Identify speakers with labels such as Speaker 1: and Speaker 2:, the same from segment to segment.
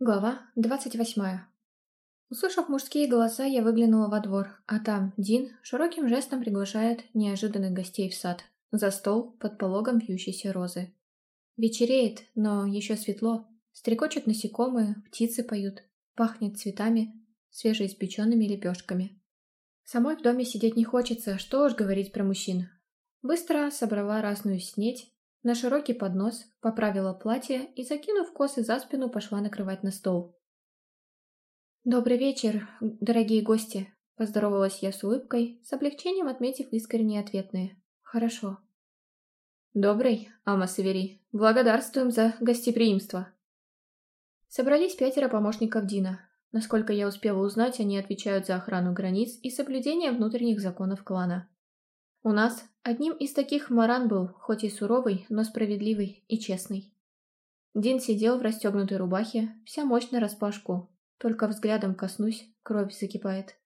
Speaker 1: Глава 28. Услышав мужские голоса, я выглянула во двор, а там Дин широким жестом приглашает неожиданных гостей в сад, за стол под пологом вьющейся розы. Вечереет, но еще светло, стрекочут насекомые, птицы поют, пахнет цветами, свежеиспеченными лепешками. Самой в доме сидеть не хочется, что уж говорить про мужчин. Быстро собрала разную снеть, на широкий поднос, поправила платье и, закинув косы за спину, пошла накрывать на стол. «Добрый вечер, дорогие гости!» – поздоровалась я с улыбкой, с облегчением отметив искренние ответные. «Хорошо». «Добрый, Амас Ивери. Благодарствуем за гостеприимство!» Собрались пятеро помощников Дина. Насколько я успела узнать, они отвечают за охрану границ и соблюдение внутренних законов клана. У нас одним из таких Маран был, хоть и суровый, но справедливый и честный. Дин сидел в расстегнутой рубахе, вся мощь распашку. Только взглядом коснусь, кровь закипает.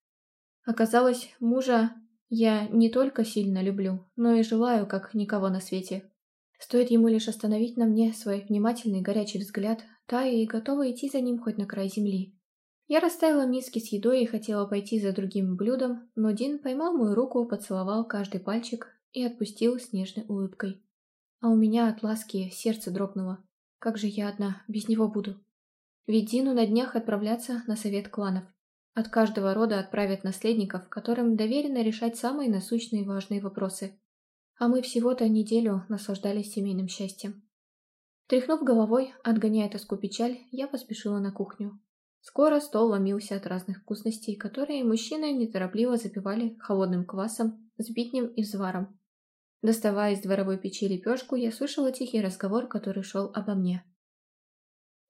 Speaker 1: Оказалось, мужа я не только сильно люблю, но и желаю, как никого на свете. Стоит ему лишь остановить на мне свой внимательный горячий взгляд, та и готова идти за ним хоть на край земли. Я расставила миски с едой и хотела пойти за другим блюдом, но Дин поймал мою руку, поцеловал каждый пальчик и отпустил с нежной улыбкой. А у меня от ласки сердце дрогнуло. Как же я одна, без него буду. Ведь Дину на днях отправляться на совет кланов. От каждого рода отправят наследников, которым доверено решать самые насущные и важные вопросы. А мы всего-то неделю наслаждались семейным счастьем. Тряхнув головой, отгоняя тоску печаль, я поспешила на кухню. Скоро стол ломился от разных вкусностей, которые мужчины неторопливо запивали холодным квасом, сбитнем и взваром. Доставая из дворовой печи лепешку, я слышала тихий разговор, который шел обо мне.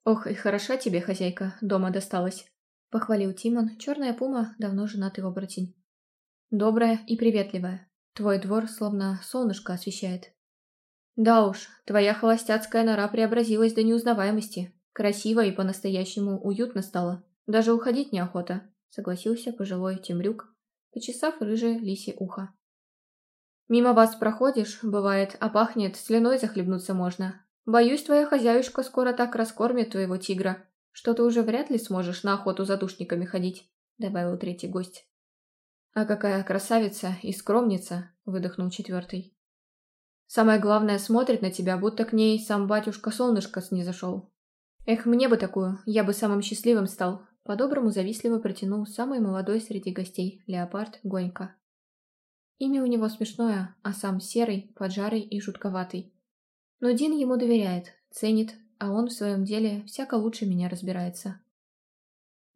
Speaker 1: «Ох, и хороша тебе, хозяйка, дома досталась», — похвалил Тимон, черная пума, давно женатый оборотень. «Добрая и приветливая. Твой двор словно солнышко освещает». «Да уж, твоя холостяцкая нора преобразилась до неузнаваемости», Красиво и по-настоящему уютно стало. Даже уходить неохота, согласился пожилой Темрюк, почесав рыжее лисе ухо. Мимо вас проходишь, бывает, а пахнет, слюной захлебнуться можно. Боюсь, твоя хозяюшка скоро так раскормит твоего тигра, что ты уже вряд ли сможешь на охоту за душниками ходить», — добавил третий гость. «А какая красавица и скромница!» — выдохнул четвертый. «Самое главное, смотрит на тебя, будто к ней сам батюшка-солнышко снизошел. Эх, мне бы такую, я бы самым счастливым стал. По-доброму завистливо протянул самый молодой среди гостей, леопард Гонька. Имя у него смешное, а сам серый, поджарый и жутковатый. Но Дин ему доверяет, ценит, а он в своем деле всяко лучше меня разбирается.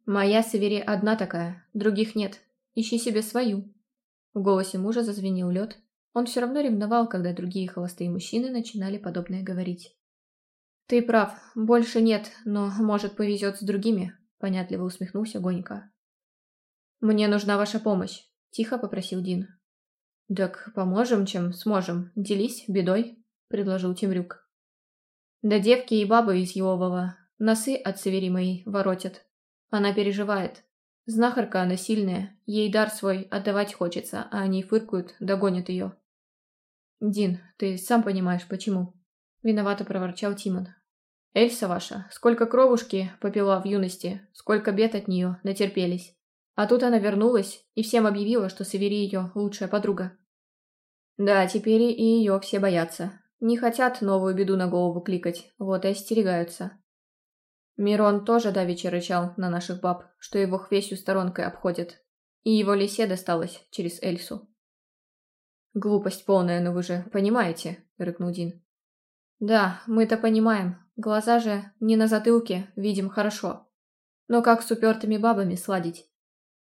Speaker 1: «Моя Севери одна такая, других нет. Ищи себе свою». В голосе мужа зазвенел лед. Он все равно ревновал, когда другие холостые мужчины начинали подобное говорить. «Ты прав, больше нет, но, может, повезет с другими», — понятливо усмехнулся Гонька. «Мне нужна ваша помощь», — тихо попросил Дин. «Так поможем, чем сможем. Делись бедой», — предложил Темрюк. «Да девки и бабы из Йовова носы от Севери моей воротят. Она переживает. Знахарка она сильная, ей дар свой отдавать хочется, а они фыркают, догонят ее». «Дин, ты сам понимаешь, почему?» — виновато проворчал Тимон. Эльса ваша, сколько кровушки попила в юности, сколько бед от нее натерпелись. А тут она вернулась и всем объявила, что Савери ее лучшая подруга. Да, теперь и ее все боятся. Не хотят новую беду на голову кликать, вот и остерегаются. Мирон тоже давеча рычал на наших баб, что его хвестью сторонкой обходят. И его лисе досталось через Эльсу. «Глупость полная, но вы же понимаете», — рыкнул Дин. «Да, мы-то понимаем, Глаза же не на затылке, видим хорошо. Но как с упертыми бабами сладить?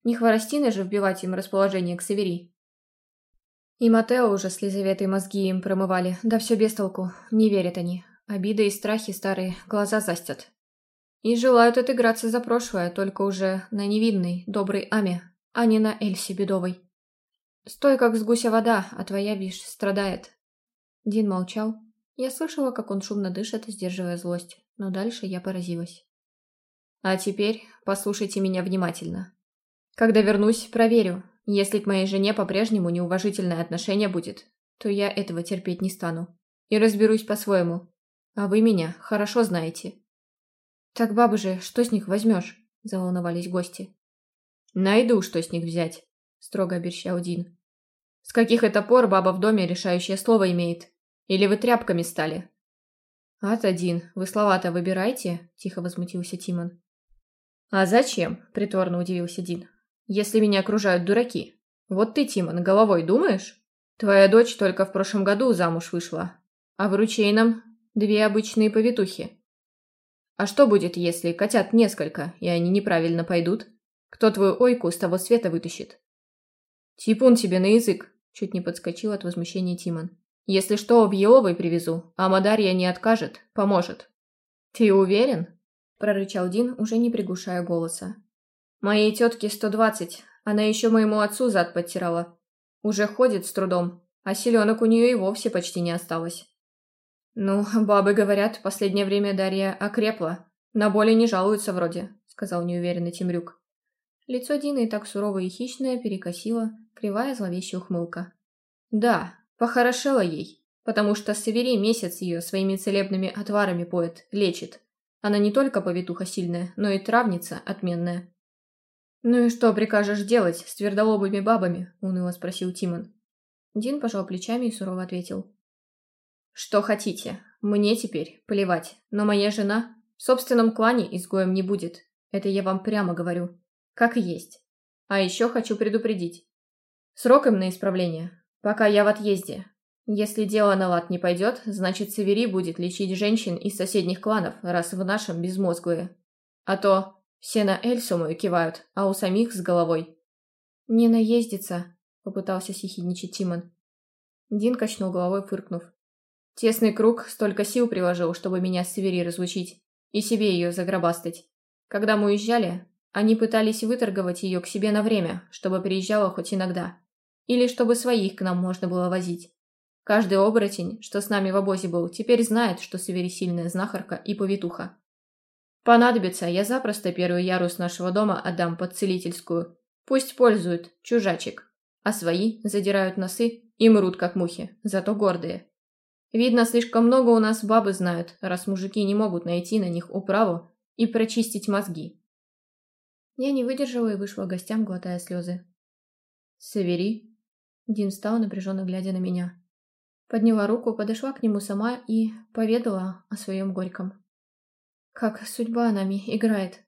Speaker 1: Не хворостины же вбивать им расположение к Севери. И Матео уже с Лизаветой мозги им промывали, да все без толку, не верят они. Обиды и страхи старые, глаза застят. И желают отыграться за прошлое, только уже на невинной, доброй Аме, а не на Эльсе бедовой. Стой, как с гуся вода, а твоя, вишь, страдает. Дин молчал, я слышала, как он шумно дышит, сдерживая злость, но дальше я поразилась. А теперь послушайте меня внимательно. Когда вернусь, проверю. Если к моей жене по-прежнему неуважительное отношение будет, то я этого терпеть не стану. И разберусь по-своему. А вы меня хорошо знаете. Так, бабы же, что с них возьмешь? Заволновались гости.
Speaker 2: Найду, что с них взять, строго обещал Дин. С каких это пор баба в доме решающее слово имеет? Или вы тряпками стали?»
Speaker 1: Ад один, вы слова-то выбирайте», — тихо возмутился Тимон.
Speaker 2: «А зачем?» — приторно удивился Дин. «Если меня окружают дураки. Вот ты, Тимон, головой думаешь? Твоя дочь только в прошлом году замуж вышла, а в ручейном две обычные повитухи. А что будет, если котят несколько, и они неправильно пойдут? Кто твою ойку с того света вытащит?» «Типун тебе на язык!» — чуть не подскочил от возмущения Тимон. Если что, в Еловой привезу, а Мадарья не откажет, поможет». «Ты уверен?» – прорычал Дин, уже не приглушая голоса. «Моей тетке сто двадцать, она еще моему отцу зад подтирала. Уже ходит с трудом, а селенок у нее и вовсе почти не осталось». «Ну, бабы говорят, последнее время Дарья окрепла. На боли не жалуются вроде», — сказал неуверенный Тимрюк.
Speaker 1: Лицо Дины и так суровое и хищное перекосило, кривая зловещая ухмылка.
Speaker 2: «Да, Похорошела ей, потому что Севери месяц ее своими целебными отварами поет, лечит. Она не только повитуха сильная, но и травница отменная. «Ну и что прикажешь делать с твердолобыми бабами?» – уныло спросил Тимон.
Speaker 1: Дин пожал плечами и сурово ответил.
Speaker 2: «Что хотите. Мне теперь плевать, но моя жена в собственном клане изгоем не будет. Это я вам прямо говорю. Как есть. А еще хочу предупредить. Срок им на исправление Пока я в отъезде. Если дело на лад не пойдет, значит Севери будет лечить женщин из соседних кланов, раз в нашем безмозглые. А то все на Эльсу мою кивают, а у самих с головой.
Speaker 1: «Не наездится», — попытался сихидничать Тимон.
Speaker 2: Дин качнул головой, фыркнув. «Тесный круг столько сил приложил, чтобы меня с Севери разлучить и себе ее загробастать. Когда мы уезжали, они пытались выторговать ее к себе на время, чтобы приезжала хоть иногда. Или чтобы своих к нам можно было возить. Каждый оборотень, что с нами в обозе был, теперь знает, что Севери сильная знахарка и повитуха. Понадобится, я запросто первый ярус нашего дома отдам под целительскую. Пусть пользуют, чужачек. А свои задирают носы и мрут, как мухи, зато гордые. Видно, слишком много у нас бабы знают, раз мужики не могут найти на них управу и прочистить мозги.
Speaker 1: Я не выдержала и вышла гостям, глотая слезы.
Speaker 2: «Савери,
Speaker 1: Дин стал, напряженно глядя на меня. Подняла руку, подошла к нему сама и поведала о своем горьком. Как судьба нами играет.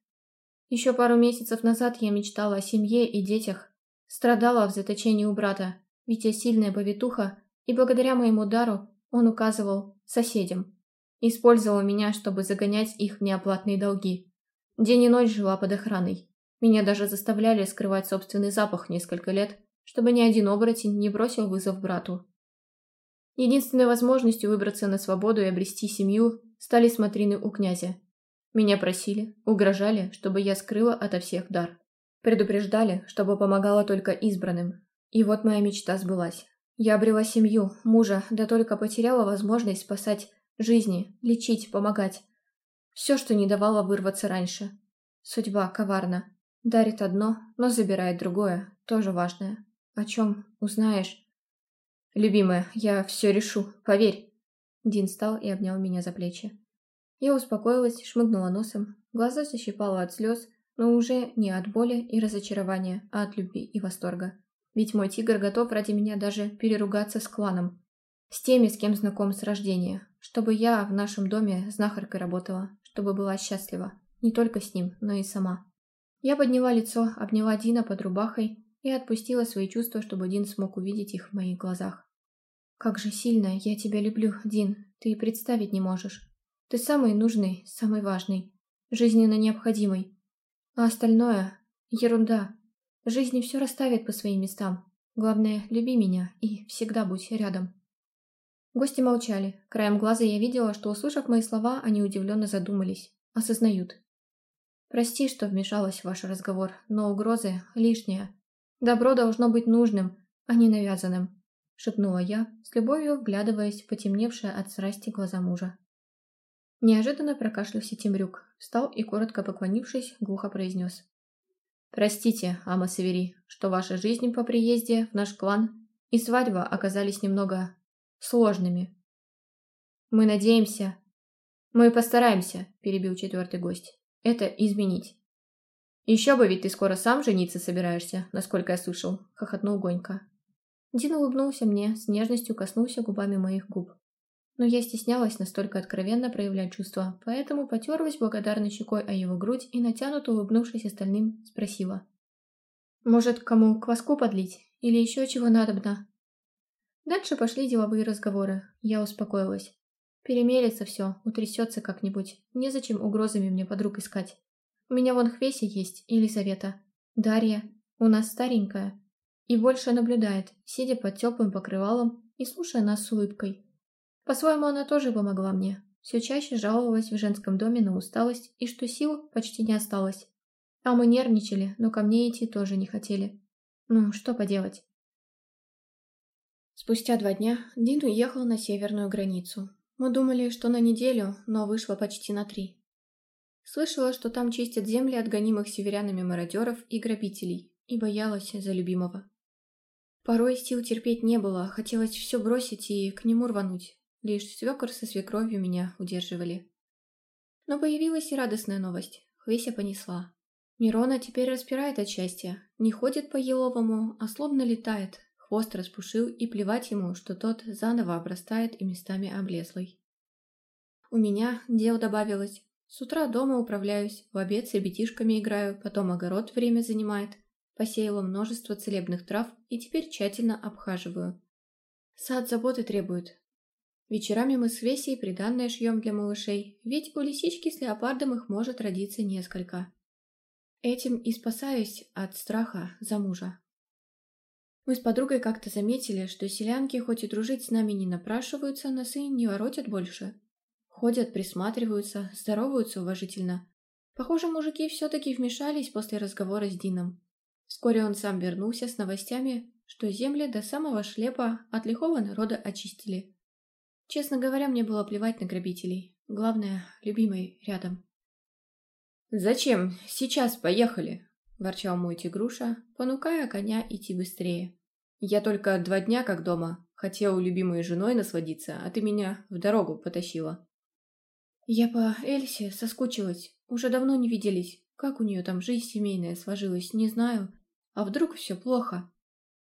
Speaker 1: Еще пару месяцев назад я мечтала о семье и детях. Страдала в заточении у брата, ведь я сильная повитуха, и благодаря моему дару он указывал соседям. Использовал меня, чтобы загонять их в неоплатные долги. День и ночь жила под охраной. Меня даже заставляли скрывать собственный запах несколько лет, чтобы ни один оборотень не бросил вызов брату. Единственной возможностью выбраться на свободу и обрести семью стали смотрины у князя. Меня просили, угрожали, чтобы я скрыла ото всех дар. Предупреждали, чтобы помогала только избранным. И вот моя мечта сбылась. Я обрела семью, мужа, да только потеряла возможность спасать жизни, лечить, помогать. Все, что не давало вырваться раньше. Судьба коварна. Дарит одно, но забирает другое, тоже важное. «О чем? Узнаешь?» «Любимая, я все решу, поверь!» Дин встал и обнял меня за плечи. Я успокоилась, шмыгнула носом, глаза защипала от слез, но уже не от боли и разочарования, а от любви и восторга. Ведь мой тигр готов ради меня даже переругаться с кланом. С теми, с кем знаком с рождения. Чтобы я в нашем доме знахаркой работала, чтобы была счастлива. Не только с ним, но и сама. Я подняла лицо, обняла Дина под рубахой, и отпустила свои чувства, чтобы Дин смог увидеть их в моих глазах. «Как же сильно я тебя люблю, Дин, ты и представить не можешь. Ты самый нужный, самый важный, жизненно необходимый. А остальное — ерунда. Жизнь все расставит по своим местам. Главное, люби меня и всегда будь рядом». Гости молчали. Краем глаза я видела, что, услышав мои слова, они удивленно задумались. Осознают. «Прости, что вмешалась в ваш разговор, но угрозы лишние. «Добро должно быть нужным, а не навязанным», – шепнула я, с любовью вглядываясь в потемневшие от срасти глаза мужа. Неожиданно прокашлялся Тимрюк, встал и, коротко поклонившись, глухо произнес. «Простите, Ама Савери, что ваша жизнь по приезде в наш клан и свадьба оказались немного сложными». «Мы надеемся». «Мы постараемся», – перебил четвертый гость, –
Speaker 2: «это изменить». «Еще бы, ведь ты скоро сам жениться собираешься, насколько я слышал», — хохотнул Гонька.
Speaker 1: Дин улыбнулся мне, с нежностью коснулся губами моих губ. Но я стеснялась настолько откровенно проявлять чувства, поэтому потерлась благодарной щекой о его грудь и, натянуто улыбнувшись остальным, спросила. «Может, кому кваску подлить? Или еще чего надобно?» Дальше пошли деловые разговоры. Я успокоилась. Перемерится все, утрясется как-нибудь. Незачем угрозами мне подруг искать. У меня вон Хвеси есть, Елизавета. Дарья. У нас старенькая. И больше наблюдает, сидя под теплым покрывалом и слушая нас с улыбкой. По-своему, она тоже помогла мне. Все чаще жаловалась в женском доме на усталость и что сил почти не осталось. А мы нервничали, но ко мне идти тоже не хотели. Ну, что поделать. Спустя два дня Дин уехал на северную границу. Мы думали, что на неделю, но вышло почти на три. Слышала, что там чистят земли от гонимых северянами мародеров и грабителей, и боялась за любимого. Порой сил терпеть не было, хотелось все бросить и к нему рвануть. Лишь свекор со свекровью меня удерживали. Но появилась и радостная новость. Хвеся понесла. Мирона теперь распирает от счастья. Не ходит по еловому, а словно летает. Хвост распушил, и плевать ему, что тот заново обрастает и местами облезлый. У меня дел добавилось. С утра дома управляюсь, в обед с ребятишками играю, потом огород время занимает. Посеяла множество целебных трав и теперь тщательно обхаживаю. Сад заботы требует. Вечерами мы с Весей приданное шьем для малышей, ведь у лисички с леопардом их может родиться несколько. Этим и спасаюсь от страха за мужа. Мы с подругой как-то заметили, что селянки хоть и дружить с нами не напрашиваются, носы не воротят больше. Ходят, присматриваются, здороваются уважительно. Похоже, мужики все-таки вмешались после разговора с Дином. Вскоре он сам вернулся с новостями, что земли до самого шлепа от лихого народа очистили. Честно говоря, мне было плевать на грабителей. Главное, любимый рядом.
Speaker 2: «Зачем? Сейчас поехали!» – ворчал мой тигруша, понукая коня идти быстрее. «Я только два дня как дома. Хотел любимой женой насладиться, а ты меня в дорогу потащила».
Speaker 1: Я по Эльсе соскучилась. Уже давно не виделись. Как у нее там жизнь семейная сложилась, не знаю. А вдруг все плохо?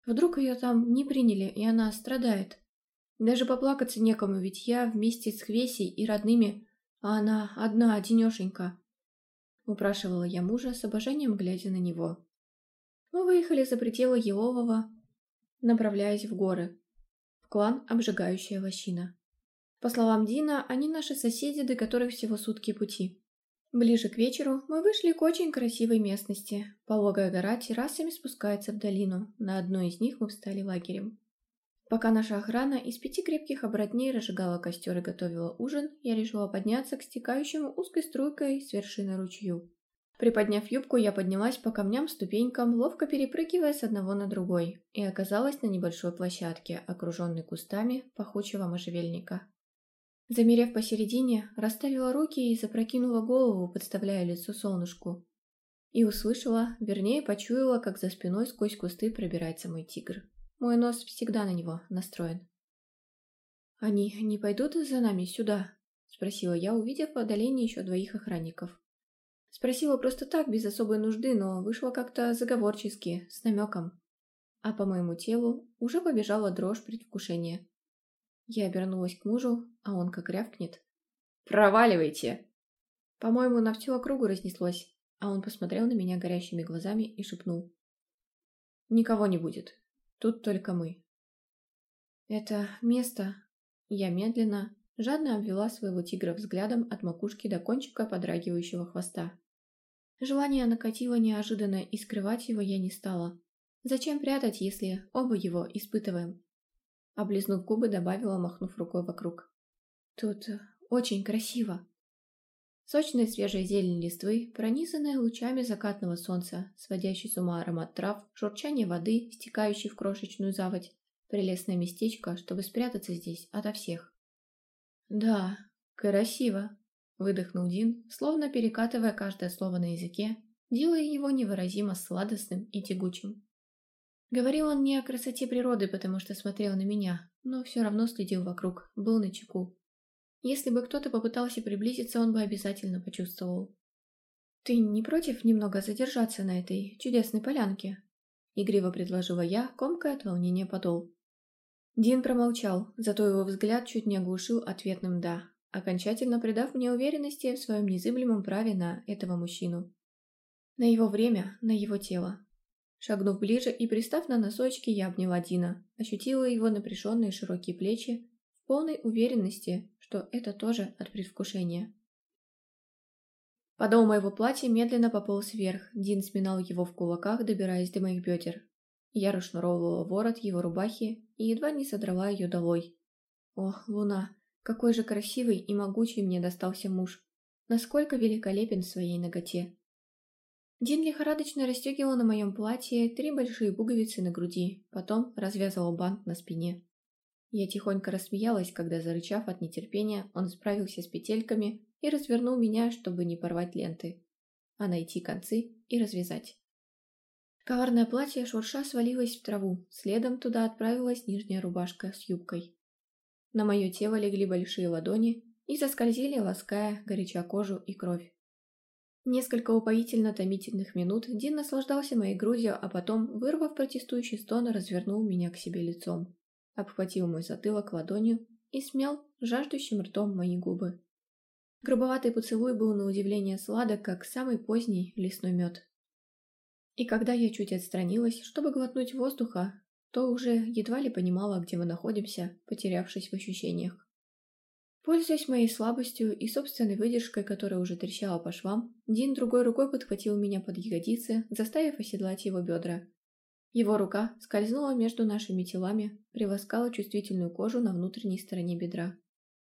Speaker 1: Вдруг ее там не приняли, и она страдает. Даже поплакаться некому, ведь я вместе с Хвесей и родными, а она одна, одинешенька. Упрашивала я мужа с обожанием, глядя на него. Мы выехали за пределы Елового, направляясь в горы, в клан «Обжигающая лощина». По словам Дина, они наши соседи, до которых всего сутки пути. Ближе к вечеру мы вышли к очень красивой местности. Пологая гора террасами спускается в долину. На одной из них мы встали лагерем. Пока наша охрана из пяти крепких оборотней разжигала костер и готовила ужин, я решила подняться к стекающему узкой струйкой с вершины ручью. Приподняв юбку, я поднялась по камням-ступенькам, ловко перепрыгивая с одного на другой, и оказалась на небольшой площадке, окруженной кустами пахучего можжевельника. Замерев посередине, расставила руки и запрокинула голову, подставляя лицо солнышку. И услышала, вернее почуяла, как за спиной сквозь кусты пробирается мой тигр. Мой нос всегда на него настроен. «Они не пойдут за нами сюда?» – спросила я, увидев в отдалении еще двоих охранников. Спросила просто так, без особой нужды, но вышла как-то заговорчески, с намеком. А по моему телу уже побежала дрожь предвкушения. Я обернулась к мужу, а он как рявкнет.
Speaker 2: «Проваливайте!»
Speaker 1: По-моему, на всю округу разнеслось, а он посмотрел на меня горящими глазами и шепнул. «Никого не будет. Тут только мы». Это место... Я медленно, жадно обвела своего тигра взглядом от макушки до кончика подрагивающего хвоста. Желание накатило неожиданно, и скрывать его я не стала. Зачем прятать, если оба его испытываем? Облизнув губы, добавила, махнув рукой вокруг. Тут э, очень красиво. Сочная свежая зелень листвы, пронизанная лучами закатного солнца, сводящий с ума аромат трав, журчание воды, стекающей в крошечную заводь. Прелестное местечко, чтобы спрятаться здесь ото всех. «Да, красиво», — выдохнул Дин, словно перекатывая каждое слово на языке, делая его невыразимо сладостным и тягучим. Говорил он не о красоте природы, потому что смотрел на меня, но все равно следил вокруг, был на чеку. Если бы кто-то попытался приблизиться, он бы обязательно почувствовал. «Ты не против немного задержаться на этой чудесной полянке?» Игриво предложила я, комкая от волнения подол. Дин промолчал, зато его взгляд чуть не оглушил ответным «да», окончательно придав мне уверенности в своем незыблемом праве на этого мужчину. На его время, на его тело. Шагнув ближе и пристав на носочки, я обняла Дина, ощутила его напряженные широкие плечи, в полной уверенности, что это тоже от предвкушения. Подол моего платья медленно пополз вверх, Дин сминал его в кулаках, добираясь до моих бедер. Я расшнуровывала ворот его рубахи и едва не содрала ее долой. О, луна, какой же красивый и могучий мне достался муж! Насколько великолепен в своей ноготе! Дин лихорадочно расстегивал на моем платье три большие пуговицы на груди, потом развязывал бант на спине. Я тихонько рассмеялась, когда, зарычав от нетерпения, он справился с петельками и развернул меня, чтобы не порвать ленты, а найти концы и развязать. Коварное платье шурша свалилось в траву, следом туда отправилась нижняя рубашка с юбкой. На мое тело легли большие ладони и заскользили, лаская горяча кожу и кровь. Несколько упоительно-томительных минут Дин наслаждался моей грудью, а потом, вырвав протестующий стон, развернул меня к себе лицом, обхватил мой затылок ладонью и смял жаждущим ртом мои губы. Грубоватый поцелуй был на удивление сладок, как самый поздний лесной мед. И когда я чуть отстранилась, чтобы глотнуть воздуха, то уже едва ли понимала, где мы находимся, потерявшись в ощущениях. Пользуясь моей слабостью и собственной выдержкой, которая уже трещала по швам, Дин другой рукой подхватил меня под ягодицы, заставив оседлать его бедра. Его рука скользнула между нашими телами, приласкала чувствительную кожу на внутренней стороне бедра.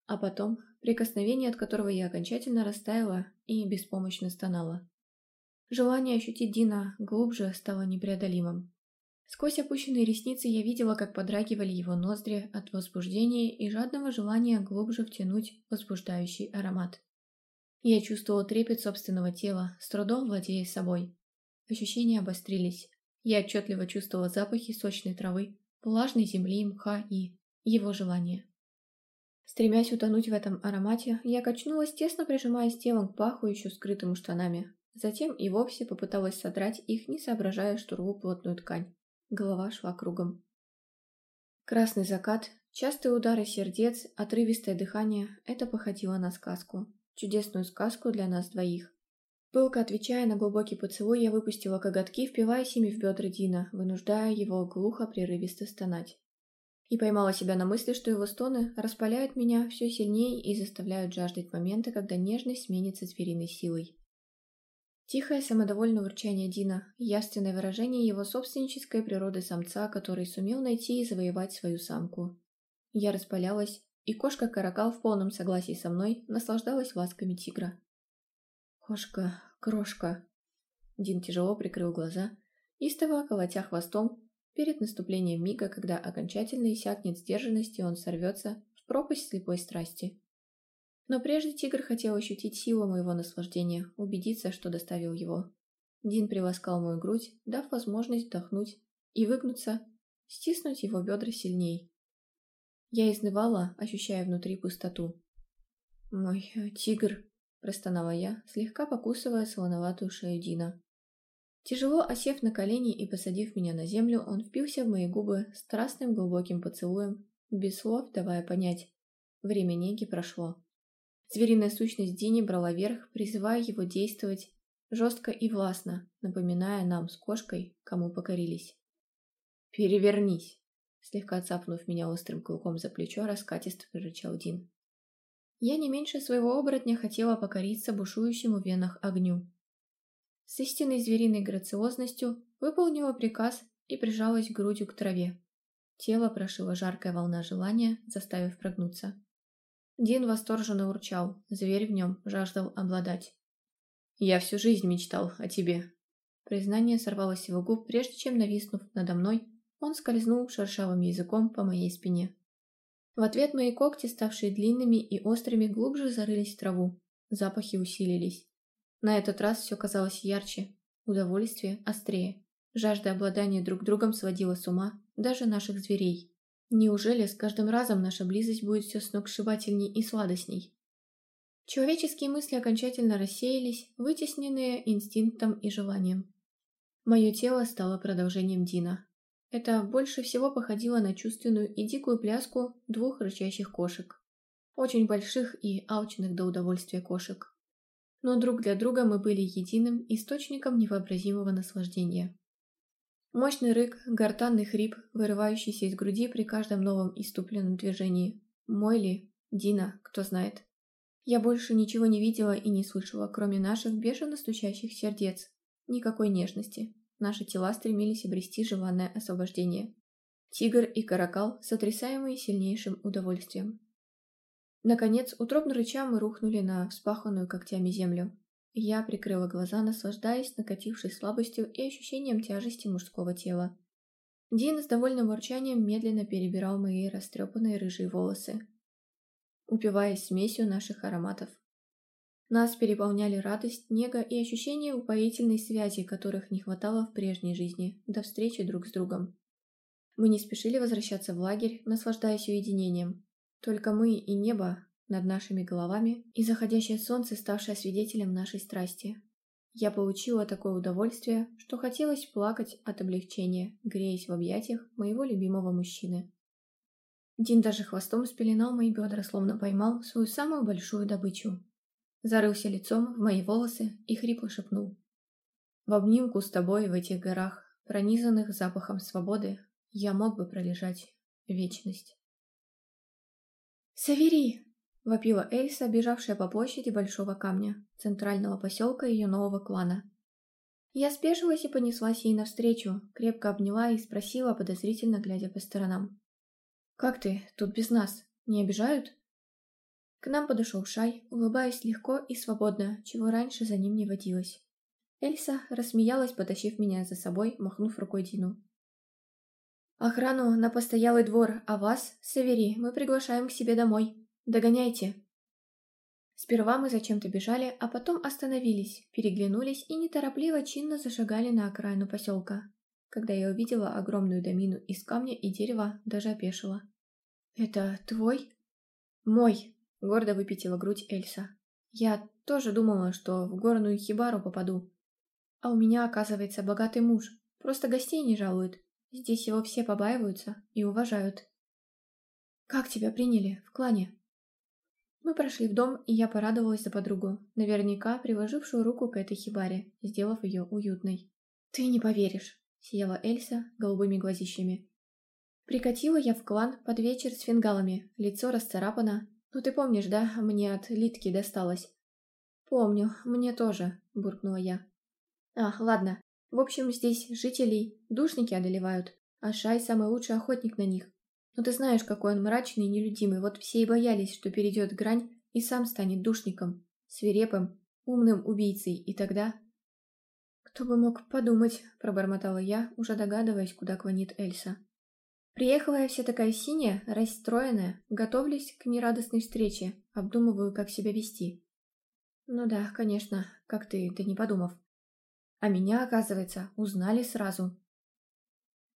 Speaker 1: А потом, прикосновение от которого я окончательно растаяла и беспомощно стонала. Желание ощутить Дина глубже стало непреодолимым. Сквозь опущенные ресницы я видела, как подрагивали его ноздри от возбуждения и жадного желания глубже втянуть возбуждающий аромат. Я чувствовала трепет собственного тела, с трудом владея собой. Ощущения обострились. Я отчетливо чувствовала запахи сочной травы, влажной земли, мха и его желания. Стремясь утонуть в этом аромате, я качнулась, тесно прижимаясь телом к паху, еще скрытому штанами. Затем и вовсе попыталась содрать их, не соображая, что рву плотную ткань голова шла кругом. Красный закат, частые удары сердец, отрывистое дыхание – это походило на сказку. Чудесную сказку для нас двоих. Пылко отвечая на глубокий поцелуй, я выпустила коготки, впиваясь ими в бедра Дина, вынуждая его глухо-прерывисто стонать. И поймала себя на мысли, что его стоны распаляют меня все сильнее и заставляют жаждать момента, когда нежность сменится звериной силой. Тихое самодовольное урчание Дина, явственное выражение его собственнической природы самца, который сумел найти и завоевать свою самку. Я распалялась, и кошка-каракал в полном согласии со мной наслаждалась ласками тигра. «Кошка, крошка!» Дин тяжело прикрыл глаза, истово колотя хвостом перед наступлением мига, когда окончательно иссякнет сдержанность и он сорвется в пропасть слепой страсти. Но прежде тигр хотел ощутить силу моего наслаждения, убедиться, что доставил его. Дин приласкал мою грудь, дав возможность вдохнуть и выгнуться, стиснуть его бедра сильней. Я изнывала, ощущая внутри пустоту. «Мой э, тигр!» – простонала я, слегка покусывая солоноватую шею Дина. Тяжело осев на колени и посадив меня на землю, он впился в мои губы страстным глубоким поцелуем, без слов давая понять – время неги прошло. Звериная сущность Дини брала верх, призывая его действовать жестко и властно, напоминая нам с кошкой, кому покорились. «Перевернись!» Слегка цапнув меня острым клыком за плечо, раскатисто прорычал Дин. Я не меньше своего оборотня хотела покориться бушующему в венах огню. С истинной звериной грациозностью выполнила приказ и прижалась грудью к траве. Тело прошила жаркая волна желания, заставив прогнуться. Дин восторженно урчал, зверь в нем жаждал обладать. «Я всю жизнь мечтал о тебе». Признание сорвалось его губ, прежде чем, нависнув надо мной, он скользнул шершавым языком по моей спине. В ответ мои когти, ставшие длинными и острыми, глубже зарылись в траву. Запахи усилились. На этот раз все казалось ярче, удовольствие острее. Жажда обладания друг другом сводила с ума даже наших зверей. Неужели с каждым разом наша близость будет все сногсшибательней и сладостней? Человеческие мысли окончательно рассеялись, вытесненные инстинктом и желанием. Мое тело стало продолжением Дина. Это больше всего походило на чувственную и дикую пляску двух рычащих кошек. Очень больших и алчных до удовольствия кошек. Но друг для друга мы были единым источником невообразимого наслаждения. Мощный рык, гортанный хрип, вырывающийся из груди при каждом новом иступленном движении. Мой ли? Дина, кто знает. Я больше ничего не видела и не слышала, кроме наших бешено стучащих сердец. Никакой нежности. Наши тела стремились обрести желанное освобождение. Тигр и каракал, сотрясаемые сильнейшим удовольствием. Наконец, утробно рыча мы рухнули на вспаханную когтями землю. Я прикрыла глаза, наслаждаясь накатившей слабостью и ощущением тяжести мужского тела. Дин с довольным ворчанием медленно перебирал мои растрепанные рыжие волосы, упиваясь смесью наших ароматов. Нас переполняли радость, нега и ощущение упоительной связи, которых не хватало в прежней жизни, до встречи друг с другом. Мы не спешили возвращаться в лагерь, наслаждаясь уединением. Только мы и небо, над нашими головами и заходящее солнце, ставшее свидетелем нашей страсти. Я получила такое удовольствие, что хотелось плакать от облегчения, греясь в объятиях моего любимого мужчины. Дин даже хвостом спеленал мои бедра, словно поймал свою самую большую добычу. Зарылся лицом в мои волосы и хрипло шепнул. «В обнимку с тобой в этих горах, пронизанных запахом свободы, я мог бы пролежать вечность». «Савери!» — вопила Эльса, бежавшая по площади Большого Камня, центрального поселка ее нового клана. Я спешилась и понеслась ей навстречу, крепко обняла и спросила, подозрительно глядя по сторонам. «Как ты? Тут без нас. Не обижают?» К нам подошел Шай, улыбаясь легко и свободно, чего раньше за ним не водилось. Эльса рассмеялась, потащив меня за собой, махнув рукой Дину. «Охрану на постоялый двор, а вас, Савери, мы приглашаем к себе домой», Догоняйте!» Сперва мы зачем-то бежали, а потом остановились, переглянулись и неторопливо чинно зашагали на окраину поселка. Когда я увидела огромную домину из камня и дерева, даже опешила. «Это твой?» «Мой!» — гордо выпятила грудь Эльса. «Я тоже думала, что в горную хибару попаду. А у меня, оказывается, богатый муж. Просто гостей не жалует. Здесь его все побаиваются и уважают». «Как тебя приняли в клане?» Мы прошли в дом, и я порадовалась за подругу, наверняка приложившую руку к этой хибаре, сделав ее уютной. «Ты не поверишь!» – сияла Эльса голубыми глазищами. Прикатила я в клан под вечер с фингалами, лицо расцарапано. «Ну ты помнишь, да? Мне от Литки досталось». «Помню, мне тоже», – буркнула я. «Ах, ладно. В общем, здесь жителей душники одолевают, а Шай – самый лучший охотник на них. Но ты знаешь, какой он мрачный и нелюдимый, вот все и боялись, что перейдет грань и сам станет душником, свирепым, умным убийцей, и тогда... «Кто бы мог подумать», — пробормотала я, уже догадываясь, куда клонит Эльса. Приехала я вся такая синяя, расстроенная, готовлюсь к нерадостной встрече, обдумываю, как себя вести. Ну да, конечно, как ты, ты не подумав. А меня, оказывается, узнали сразу.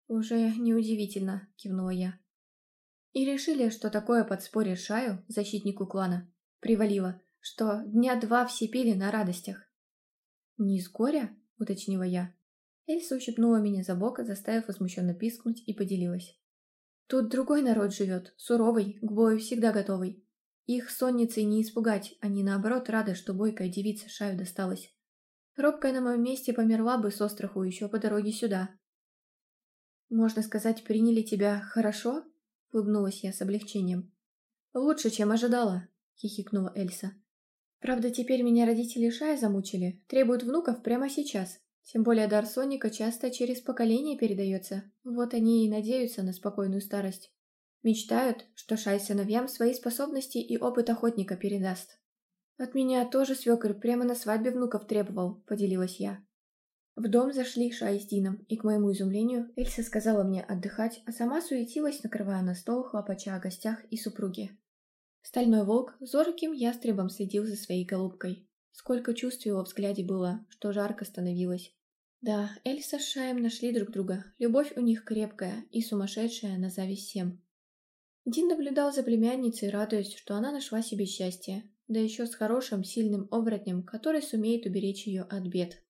Speaker 1: Уже неудивительно, кивнула я и решили, что такое подспорье Шаю, защитнику клана, привалило, что дня два все пили на радостях. «Не из горя?» – уточнила я. Эльса ущипнула меня за бок, заставив возмущенно пискнуть, и поделилась. «Тут другой народ живет, суровый, к бою всегда готовый. Их сонницей не испугать, они наоборот рады, что бойкая девица Шаю досталась. Робкая на моем месте померла бы с остраху еще по дороге сюда». «Можно сказать, приняли тебя хорошо?» – улыбнулась я с облегчением. «Лучше, чем ожидала», – хихикнула Эльса. «Правда, теперь меня родители Шая замучили, требуют внуков прямо сейчас. Тем более дар Соника часто через поколение передается, вот они и надеются на спокойную старость. Мечтают, что Шай сыновьям свои способности и опыт охотника передаст». «От меня тоже свекр прямо на свадьбе внуков требовал», – поделилась я. В дом зашли Шай с Дином, и, к моему изумлению, Эльса сказала мне отдыхать, а сама суетилась, накрывая на стол, хлопача о гостях и супруге. Стальной волк зорким ястребом следил за своей голубкой. Сколько чувств его взгляде было, что жарко становилось. Да, Эльса с Шаем нашли друг друга. Любовь у них крепкая и сумасшедшая на зависть всем. Дин наблюдал за племянницей, радуясь, что она нашла себе счастье. Да еще с хорошим, сильным оборотнем, который сумеет уберечь ее от бед.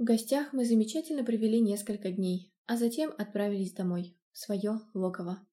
Speaker 1: В гостях мы замечательно провели несколько дней, а затем отправились домой, в свое локово.